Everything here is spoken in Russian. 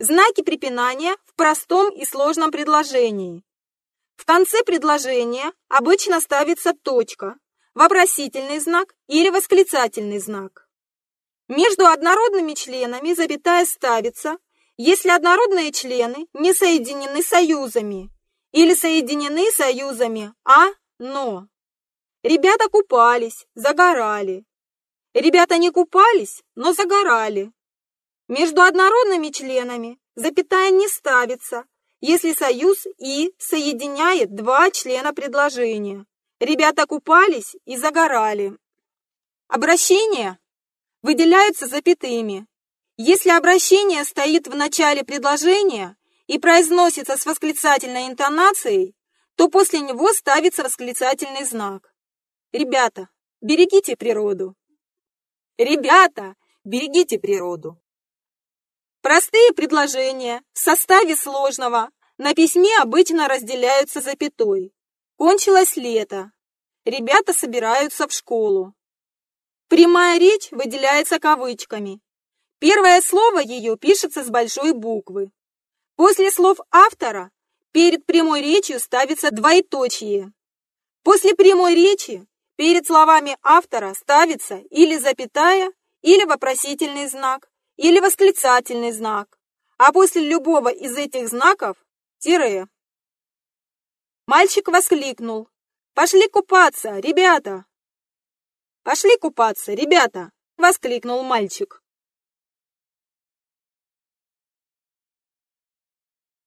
Знаки препинания в простом и сложном предложении. В конце предложения обычно ставится точка, вопросительный знак или восклицательный знак. Между однородными членами запятая ставится, если однородные члены не соединены союзами или соединены союзами «а», «но». Ребята купались, загорали. Ребята не купались, но загорали. Между однородными членами запятая не ставится, если союз «и» соединяет два члена предложения. Ребята купались и загорали. Обращения выделяются запятыми. Если обращение стоит в начале предложения и произносится с восклицательной интонацией, то после него ставится восклицательный знак. Ребята, берегите природу. Ребята, берегите природу. Простые предложения в составе сложного на письме обычно разделяются запятой. Кончилось лето. Ребята собираются в школу. Прямая речь выделяется кавычками. Первое слово ее пишется с большой буквы. После слов автора перед прямой речью ставится двоеточие. После прямой речи перед словами автора ставится или запятая, или вопросительный знак, или восклицательный знак, а после любого из этих знаков – тире. Мальчик воскликнул. «Пошли купаться, ребята!» «Пошли купаться, ребята!» – воскликнул мальчик.